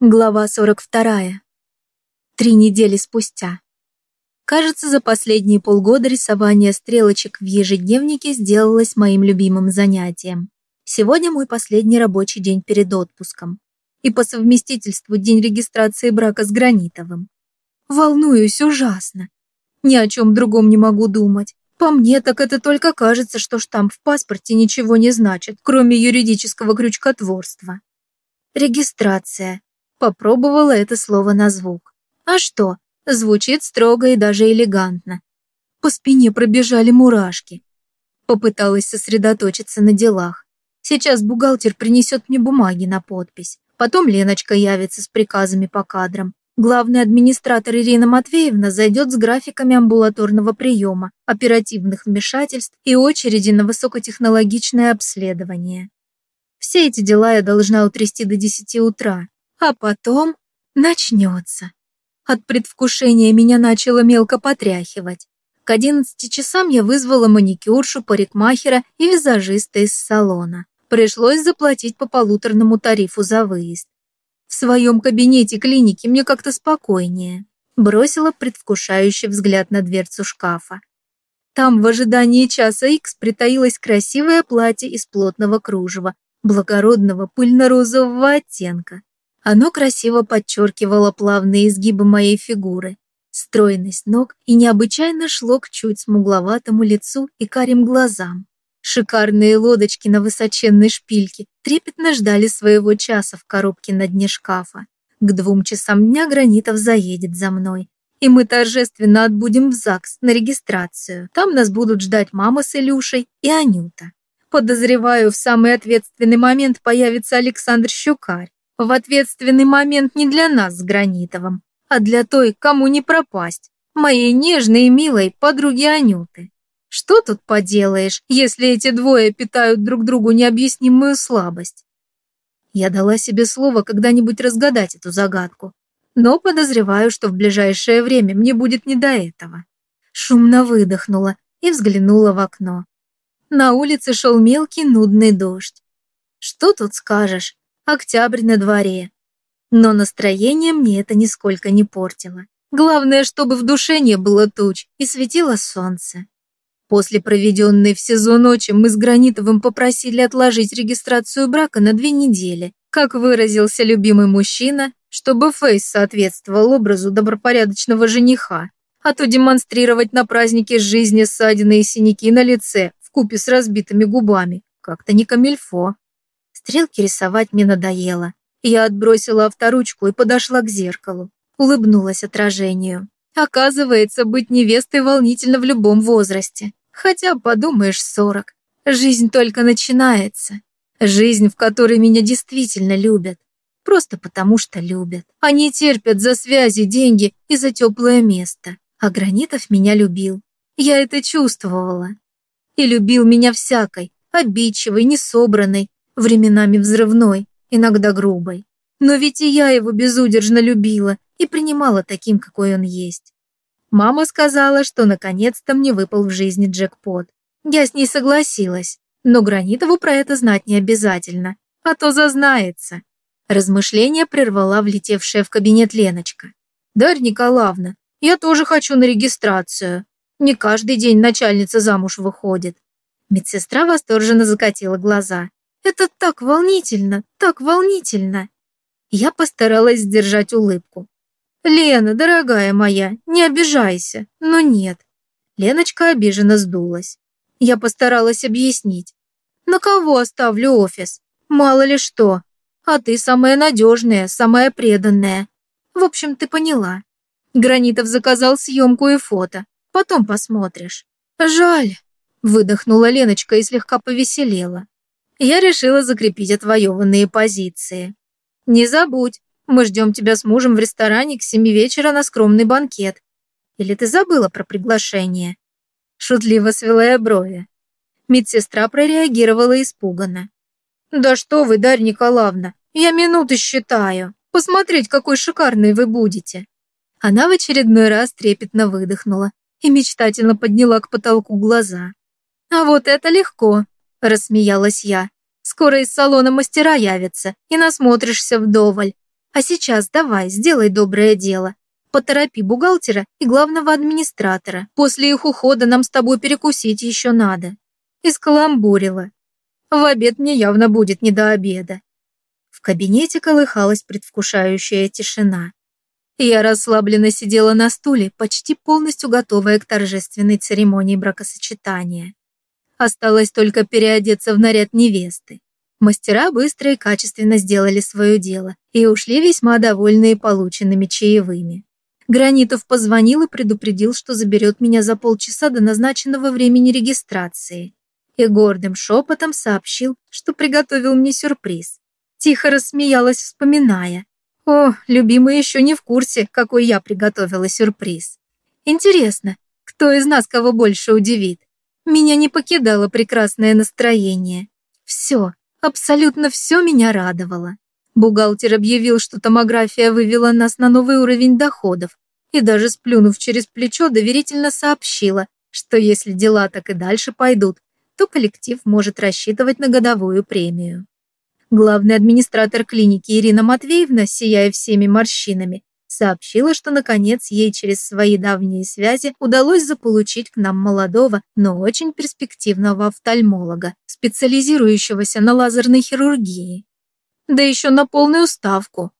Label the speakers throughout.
Speaker 1: Глава 42. Три недели спустя. Кажется, за последние полгода рисование стрелочек в ежедневнике сделалось моим любимым занятием. Сегодня мой последний рабочий день перед отпуском. И по совместительству день регистрации брака с Гранитовым. Волнуюсь ужасно. Ни о чем другом не могу думать. По мне, так это только кажется, что штамп в паспорте ничего не значит, кроме юридического крючкотворства. Регистрация Попробовала это слово на звук. А что? Звучит строго и даже элегантно. По спине пробежали мурашки. Попыталась сосредоточиться на делах. Сейчас бухгалтер принесет мне бумаги на подпись. Потом Леночка явится с приказами по кадрам. Главный администратор Ирина Матвеевна зайдет с графиками амбулаторного приема, оперативных вмешательств и очереди на высокотехнологичное обследование. Все эти дела я должна утрясти до 10 утра, а потом начнется. От предвкушения меня начало мелко потряхивать. К одиннадцати часам я вызвала маникюршу, парикмахера и визажиста из салона. Пришлось заплатить по полуторному тарифу за выезд. В своем кабинете клиники мне как-то спокойнее. Бросила предвкушающий взгляд на дверцу шкафа. Там в ожидании часа икс притаилось красивое платье из плотного кружева, благородного пыльно-розового оттенка. Оно красиво подчеркивало плавные изгибы моей фигуры, стройность ног и необычайно шло к чуть смугловатому лицу и карим глазам. Шикарные лодочки на высоченной шпильке трепетно ждали своего часа в коробке на дне шкафа. К двум часам дня Гранитов заедет за мной, и мы торжественно отбудем в ЗАГС на регистрацию. Там нас будут ждать мама с Илюшей и Анюта. Подозреваю, в самый ответственный момент появится Александр Щукарь. В ответственный момент не для нас с Гранитовым, а для той, кому не пропасть, моей нежной и милой подруги Анюты. Что тут поделаешь, если эти двое питают друг другу необъяснимую слабость? Я дала себе слово когда-нибудь разгадать эту загадку, но подозреваю, что в ближайшее время мне будет не до этого. Шумно выдохнула и взглянула в окно. На улице шел мелкий нудный дождь. Что тут скажешь, Октябрь на дворе. Но настроение мне это нисколько не портило. Главное, чтобы в душе не было туч и светило солнце. После проведенной в сезон ночи мы с Гранитовым попросили отложить регистрацию брака на две недели. Как выразился любимый мужчина, чтобы Фейс соответствовал образу добропорядочного жениха, а то демонстрировать на празднике жизни ссадины и синяки на лице в купе с разбитыми губами как-то не камильфо. Стрелки рисовать мне надоело. Я отбросила авторучку и подошла к зеркалу. Улыбнулась отражению. Оказывается, быть невестой волнительно в любом возрасте. Хотя, подумаешь, сорок. Жизнь только начинается. Жизнь, в которой меня действительно любят. Просто потому, что любят. Они терпят за связи, деньги и за теплое место. А Гранитов меня любил. Я это чувствовала. И любил меня всякой, обидчивой, несобранной, временами взрывной, иногда грубой. Но ведь и я его безудержно любила и принимала таким, какой он есть. Мама сказала, что наконец-то мне выпал в жизни джекпот. Я с ней согласилась, но Гранитову про это знать не обязательно, а то зазнается. Размышление прервала влетевшая в кабинет Леночка. «Дарья Николаевна, я тоже хочу на регистрацию. Не каждый день начальница замуж выходит». Медсестра восторженно закатила глаза. Это так волнительно, так волнительно. Я постаралась сдержать улыбку. Лена, дорогая моя, не обижайся, но нет. Леночка обиженно сдулась. Я постаралась объяснить. На кого оставлю офис? Мало ли что. А ты самая надежная, самая преданная. В общем, ты поняла. Гранитов заказал съемку и фото. Потом посмотришь. Жаль. Выдохнула Леночка и слегка повеселела я решила закрепить отвоеванные позиции. Не забудь, мы ждем тебя с мужем в ресторане к семи вечера на скромный банкет. Или ты забыла про приглашение?» Шутливо свела я брови. Медсестра прореагировала испуганно. «Да что вы, Дарья Николаевна, я минуты считаю. Посмотреть, какой шикарный вы будете». Она в очередной раз трепетно выдохнула и мечтательно подняла к потолку глаза. «А вот это легко. – рассмеялась я. «Скоро из салона мастера явятся, и насмотришься вдоволь. А сейчас давай, сделай доброе дело. Поторопи бухгалтера и главного администратора. После их ухода нам с тобой перекусить еще надо. И скаламбурила. В обед мне явно будет не до обеда. В кабинете колыхалась предвкушающая тишина. Я расслабленно сидела на стуле, почти полностью готовая к торжественной церемонии бракосочетания. Осталось только переодеться в наряд невесты. Мастера быстро и качественно сделали свое дело и ушли весьма довольные полученными чаевыми. Гранитов позвонил и предупредил, что заберет меня за полчаса до назначенного времени регистрации. И гордым шепотом сообщил, что приготовил мне сюрприз. Тихо рассмеялась, вспоминая. О, любимый еще не в курсе, какой я приготовила сюрприз. Интересно, кто из нас кого больше удивит? Меня не покидало прекрасное настроение. Все, абсолютно все меня радовало. Бухгалтер объявил, что томография вывела нас на новый уровень доходов и даже сплюнув через плечо, доверительно сообщила, что если дела так и дальше пойдут, то коллектив может рассчитывать на годовую премию. Главный администратор клиники Ирина Матвеевна, сияя всеми морщинами, сообщила, что наконец ей через свои давние связи удалось заполучить к нам молодого, но очень перспективного офтальмолога, специализирующегося на лазерной хирургии. Да еще на полную ставку.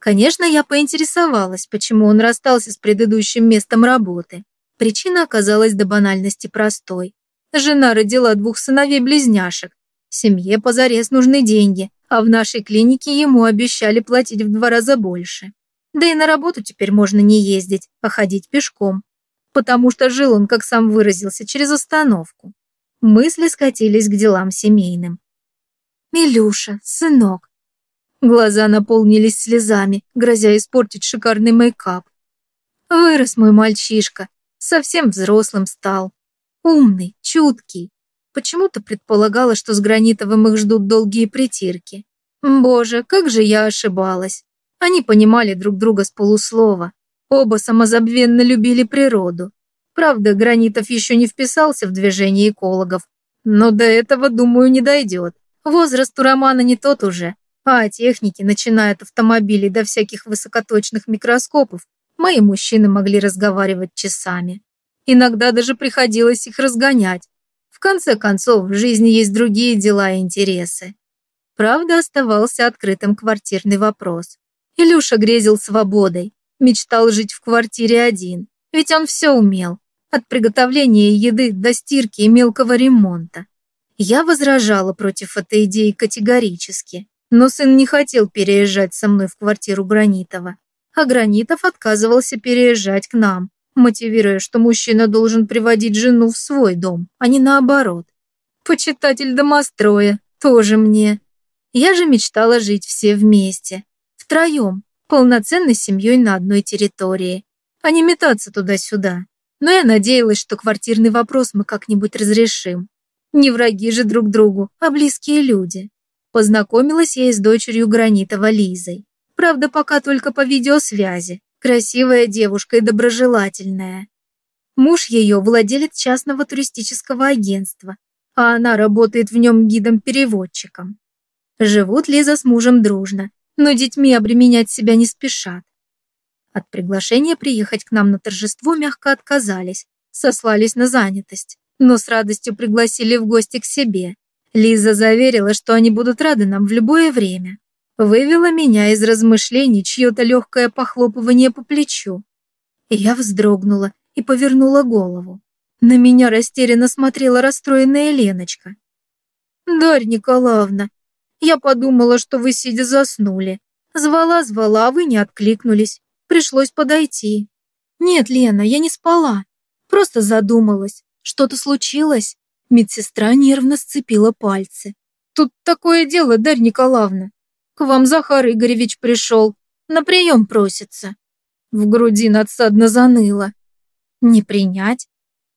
Speaker 1: Конечно, я поинтересовалась, почему он расстался с предыдущим местом работы. Причина оказалась до банальности простой. Жена родила двух сыновей-близняшек, Семье позарез нужны деньги, а в нашей клинике ему обещали платить в два раза больше. Да и на работу теперь можно не ездить, а ходить пешком. Потому что жил он, как сам выразился, через остановку. Мысли скатились к делам семейным. «Милюша, сынок». Глаза наполнились слезами, грозя испортить шикарный мейкап. Вырос мой мальчишка, совсем взрослым стал. Умный, чуткий, Почему-то предполагала, что с Гранитовым их ждут долгие притирки. Боже, как же я ошибалась. Они понимали друг друга с полуслова. Оба самозабвенно любили природу. Правда, Гранитов еще не вписался в движение экологов. Но до этого, думаю, не дойдет. Возраст у Романа не тот уже. А о технике, начиная от автомобилей до всяких высокоточных микроскопов, мои мужчины могли разговаривать часами. Иногда даже приходилось их разгонять, в конце концов, в жизни есть другие дела и интересы. Правда, оставался открытым квартирный вопрос. Илюша грезил свободой, мечтал жить в квартире один, ведь он все умел, от приготовления еды до стирки и мелкого ремонта. Я возражала против этой идеи категорически, но сын не хотел переезжать со мной в квартиру Гранитова, а Гранитов отказывался переезжать к нам, мотивируя, что мужчина должен приводить жену в свой дом, а не наоборот. Почитатель домостроя, тоже мне. Я же мечтала жить все вместе, втроем, полноценной семьей на одной территории, а не метаться туда-сюда. Но я надеялась, что квартирный вопрос мы как-нибудь разрешим. Не враги же друг другу, а близкие люди. Познакомилась я и с дочерью Гранитова Лизой. Правда, пока только по видеосвязи. Красивая девушка и доброжелательная. Муж ее владелец частного туристического агентства, а она работает в нем гидом-переводчиком. Живут Лиза с мужем дружно, но детьми обременять себя не спешат. От приглашения приехать к нам на торжество мягко отказались, сослались на занятость, но с радостью пригласили в гости к себе. Лиза заверила, что они будут рады нам в любое время вывело меня из размышлений чье-то легкое похлопывание по плечу. Я вздрогнула и повернула голову. На меня растерянно смотрела расстроенная Леночка. «Дарья Николаевна, я подумала, что вы сидя заснули. Звала-звала, а вы не откликнулись. Пришлось подойти». «Нет, Лена, я не спала. Просто задумалась. Что-то случилось?» Медсестра нервно сцепила пальцы. «Тут такое дело, Дарья Николаевна. К вам Захар Игоревич пришел. На прием просится. В груди надсадно заныло. Не принять?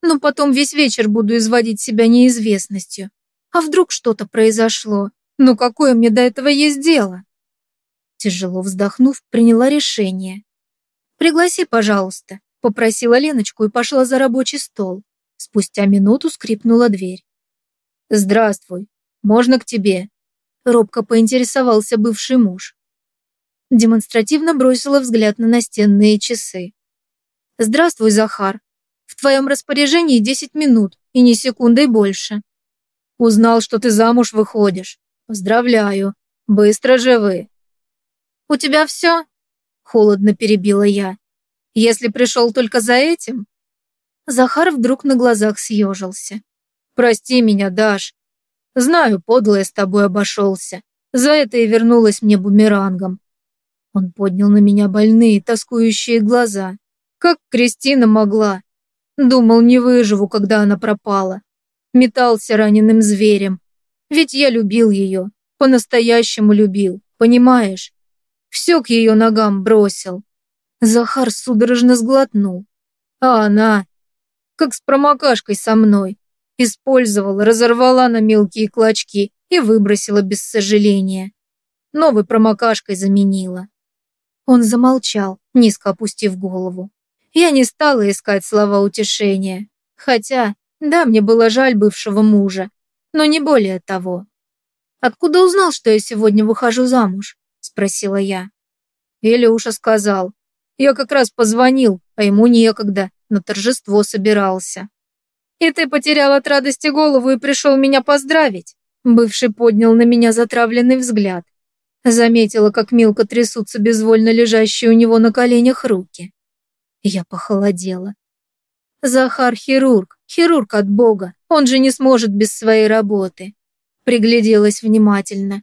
Speaker 1: Но потом весь вечер буду изводить себя неизвестностью. А вдруг что-то произошло? Ну какое мне до этого есть дело? Тяжело вздохнув, приняла решение. «Пригласи, пожалуйста», — попросила Леночку и пошла за рабочий стол. Спустя минуту скрипнула дверь. «Здравствуй. Можно к тебе?» Робко поинтересовался бывший муж. Демонстративно бросила взгляд на настенные часы. «Здравствуй, Захар. В твоем распоряжении 10 минут и ни секундой больше. Узнал, что ты замуж выходишь. Поздравляю. Быстро же вы. У тебя все? Холодно перебила я. Если пришел только за этим? Захар вдруг на глазах съежился. Прости меня, Даш. Знаю, подло я с тобой обошелся. За это и вернулась мне бумерангом. Он поднял на меня больные, тоскующие глаза. Как Кристина могла? Думал, не выживу, когда она пропала. Метался раненым зверем. Ведь я любил ее, по-настоящему любил, понимаешь? Все к ее ногам бросил. Захар судорожно сглотнул. А она, как с промокашкой со мной, использовала, разорвала на мелкие клочки и выбросила без сожаления. Новой промокашкой заменила. Он замолчал, низко опустив голову. Я не стала искать слова утешения. Хотя, да, мне было жаль бывшего мужа, но не более того. «Откуда узнал, что я сегодня выхожу замуж?» – спросила я. Илюша сказал. Я как раз позвонил, а ему некогда, на торжество собирался. «И ты потерял от радости голову и пришел меня поздравить?» Бывший поднял на меня затравленный взгляд. Заметила, как мелко трясутся безвольно лежащие у него на коленях руки. Я похолодела. Захар хирург, хирург от Бога. Он же не сможет без своей работы. Пригляделась внимательно.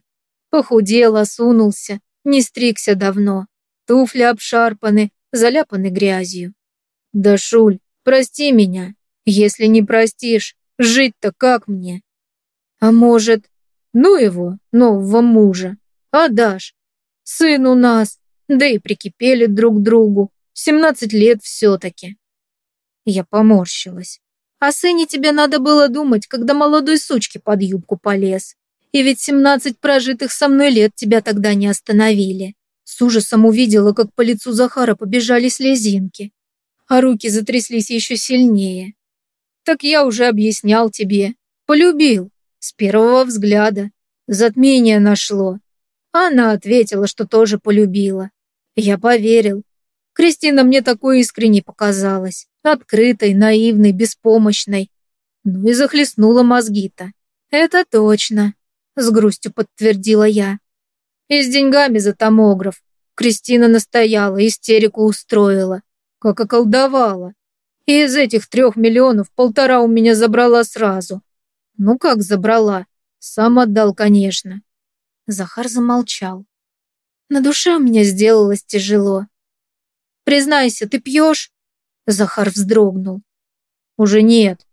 Speaker 1: Похудел, осунулся, не стригся давно. Туфли обшарпаны, заляпаны грязью. Да, Шуль, прости меня. Если не простишь, жить-то как мне? А может, ну его, нового мужа. А Даш, сын у нас, да и прикипели друг к другу. Семнадцать лет все-таки. Я поморщилась. О сыне тебе надо было думать, когда молодой сучки под юбку полез. И ведь семнадцать прожитых со мной лет тебя тогда не остановили. С ужасом увидела, как по лицу Захара побежали слезинки, а руки затряслись еще сильнее. Так я уже объяснял тебе. Полюбил. С первого взгляда. Затмение нашло. Она ответила, что тоже полюбила. Я поверил. Кристина мне такой искренней показалась. Открытой, наивной, беспомощной. Ну и захлестнула мозги-то. Это точно, с грустью подтвердила я. И с деньгами за томограф. Кристина настояла, истерику устроила. Как околдовала. И из этих трех миллионов полтора у меня забрала сразу. Ну как забрала? Сам отдал, конечно. Захар замолчал. На душе у меня сделалось тяжело. Признайся, ты пьешь? Захар вздрогнул. Уже нет.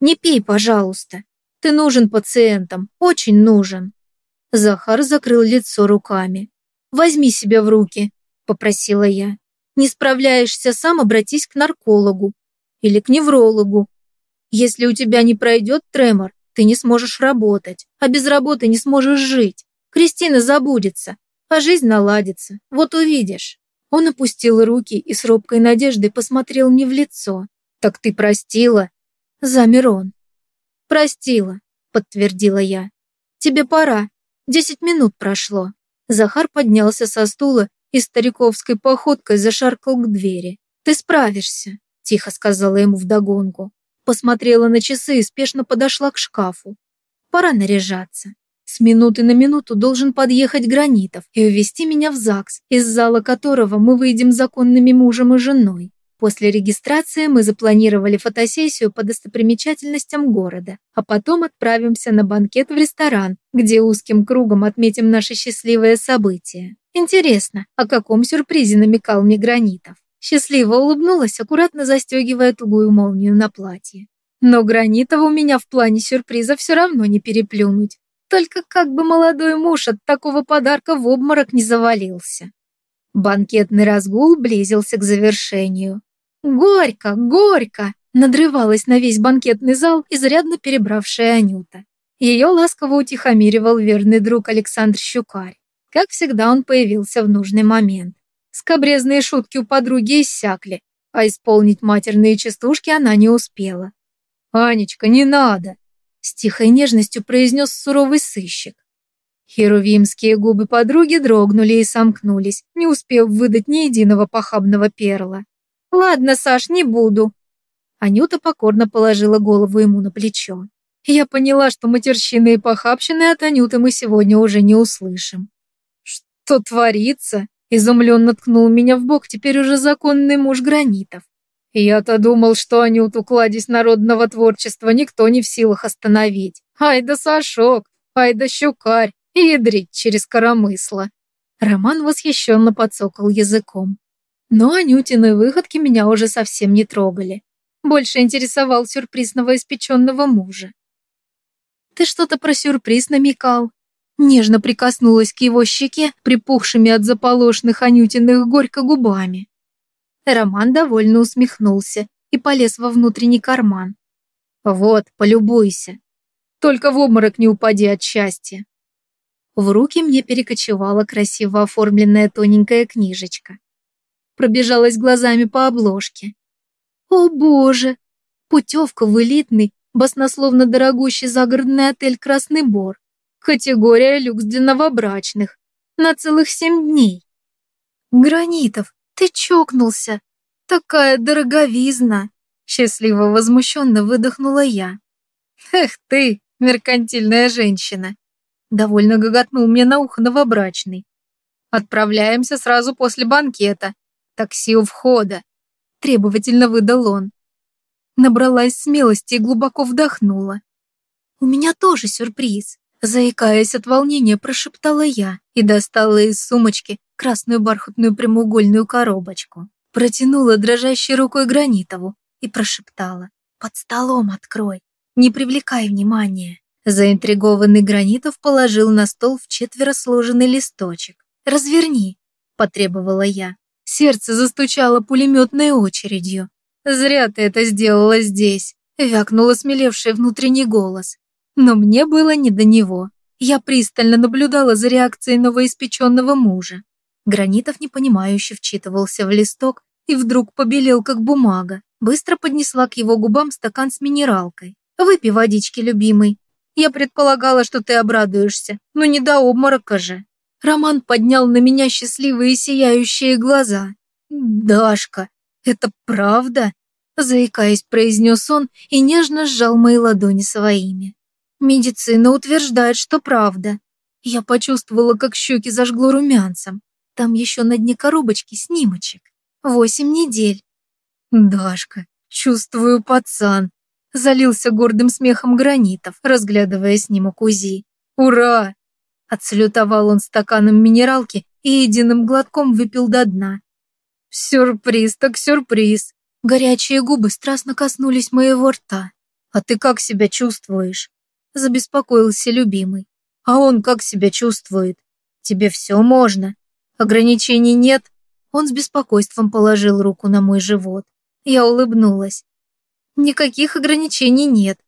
Speaker 1: Не пей, пожалуйста. Ты нужен пациентам, очень нужен. Захар закрыл лицо руками. Возьми себя в руки, попросила я. Не справляешься сам, обратись к наркологу или к неврологу. Если у тебя не пройдет тремор, ты не сможешь работать, а без работы не сможешь жить. Кристина забудется, а жизнь наладится. Вот увидишь. Он опустил руки и с робкой надеждой посмотрел мне в лицо. «Так ты простила?» Замер он. «Простила», — подтвердила я. «Тебе пора. Десять минут прошло». Захар поднялся со стула и стариковской походкой зашаркал к двери. «Ты справишься», — тихо сказала ему вдогонку. Посмотрела на часы и спешно подошла к шкафу. «Пора наряжаться». С минуты на минуту должен подъехать Гранитов и увезти меня в ЗАГС, из зала которого мы выйдем законными мужем и женой. После регистрации мы запланировали фотосессию по достопримечательностям города, а потом отправимся на банкет в ресторан, где узким кругом отметим наше счастливое событие. Интересно, о каком сюрпризе намекал мне Гранитов? Счастливо улыбнулась, аккуратно застегивая тугую молнию на платье. Но Гранитова у меня в плане сюрприза все равно не переплюнуть. Только как бы молодой муж от такого подарка в обморок не завалился. Банкетный разгул близился к завершению. «Горько, горько!» надрывалась на весь банкетный зал изрядно перебравшая Анюта. Ее ласково утихомиривал верный друг Александр Щукарь. Как всегда, он появился в нужный момент. Скобрезные шутки у подруги иссякли, а исполнить матерные частушки она не успела. «Анечка, не надо!» С тихой нежностью произнес суровый сыщик. Херувимские губы подруги дрогнули и сомкнулись, не успев выдать ни единого похабного перла. «Ладно, Саш, не буду». Анюта покорно положила голову ему на плечо. Я поняла, что матерщины и похабщины от Анюты мы сегодня уже не услышим. «Что творится?» – изумленно ткнул меня в бок теперь уже законный муж Гранитов. Я-то думал, что Анюту кладезь народного творчества никто не в силах остановить. Ай да Сашок, ай да Щукарь, ядрить через коромысло. Роман восхищенно подсокал языком. Но Анютины выходки меня уже совсем не трогали. Больше интересовал сюрприз новоиспеченного мужа. «Ты что-то про сюрприз намекал?» Нежно прикоснулась к его щеке, припухшими от заполошных Анютиных горько губами. Роман довольно усмехнулся и полез во внутренний карман. «Вот, полюбуйся. Только в обморок не упади от счастья». В руки мне перекочевала красиво оформленная тоненькая книжечка. Пробежалась глазами по обложке. «О боже! Путевка в элитный, баснословно дорогущий загородный отель «Красный Бор». Категория люкс для новобрачных. На целых семь дней. Гранитов, ты чокнулся. Такая дороговизна. Счастливо возмущенно выдохнула я. Эх ты, меркантильная женщина. Довольно гоготнул мне на ухо новобрачный. Отправляемся сразу после банкета. Такси у входа. Требовательно выдал он. Набралась смелости и глубоко вдохнула. У меня тоже сюрприз. Заикаясь от волнения, прошептала я и достала из сумочки красную бархатную прямоугольную коробочку. Протянула дрожащей рукой Гранитову и прошептала «Под столом открой, не привлекай внимания». Заинтригованный Гранитов положил на стол в четверо сложенный листочек. «Разверни», – потребовала я. Сердце застучало пулеметной очередью. «Зря ты это сделала здесь», – вякнул осмелевший внутренний голос. Но мне было не до него. Я пристально наблюдала за реакцией новоиспеченного мужа. Гранитов непонимающе вчитывался в листок и вдруг побелел, как бумага. Быстро поднесла к его губам стакан с минералкой. «Выпей водички, любимый. Я предполагала, что ты обрадуешься, но не до обморока же». Роман поднял на меня счастливые сияющие глаза. «Дашка, это правда?» Заикаясь, произнес он и нежно сжал мои ладони своими. Медицина утверждает, что правда. Я почувствовала, как щеки зажгло румянцем. Там еще на дне коробочки снимочек. Восемь недель. Дашка, чувствую, пацан. Залился гордым смехом гранитов, разглядывая снимок УЗИ. Ура! Отсалютовал он стаканом минералки и единым глотком выпил до дна. Сюрприз так сюрприз. Горячие губы страстно коснулись моего рта. А ты как себя чувствуешь? Забеспокоился любимый. А он как себя чувствует? Тебе все можно. Ограничений нет? Он с беспокойством положил руку на мой живот. Я улыбнулась. Никаких ограничений нет.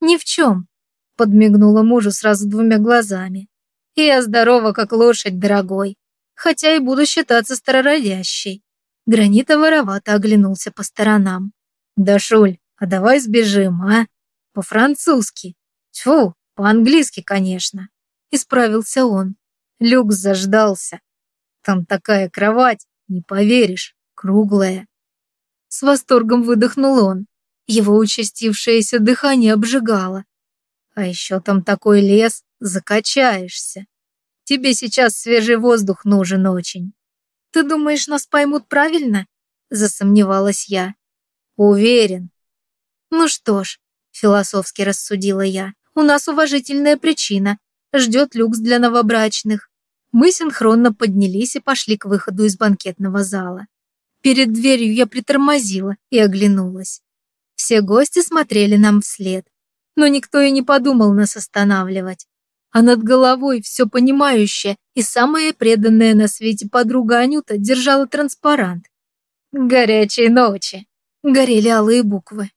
Speaker 1: Ни в чем. Подмигнула мужу сразу двумя глазами. Я здорова, как лошадь, дорогой. Хотя и буду считаться старородящей. Гранита воровато оглянулся по сторонам. «Да, Шуль, а давай сбежим, а? По-французски. Тьфу, по-английски, конечно. Исправился он. Люкс заждался. Там такая кровать, не поверишь, круглая. С восторгом выдохнул он. Его участившееся дыхание обжигало. А еще там такой лес, закачаешься. Тебе сейчас свежий воздух нужен очень. Ты думаешь, нас поймут правильно? Засомневалась я. Уверен. Ну что ж, философски рассудила я. У нас уважительная причина. Ждет люкс для новобрачных. Мы синхронно поднялись и пошли к выходу из банкетного зала. Перед дверью я притормозила и оглянулась. Все гости смотрели нам вслед, но никто и не подумал нас останавливать. А над головой все понимающая и самая преданная на свете подруга Анюта держала транспарант. «Горячей ночи!» Горели алые буквы.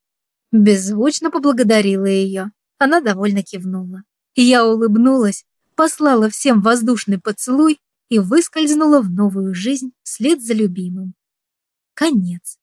Speaker 1: Беззвучно поблагодарила ее. Она довольно кивнула. Я улыбнулась, послала всем воздушный поцелуй и выскользнула в новую жизнь вслед за любимым. Конец.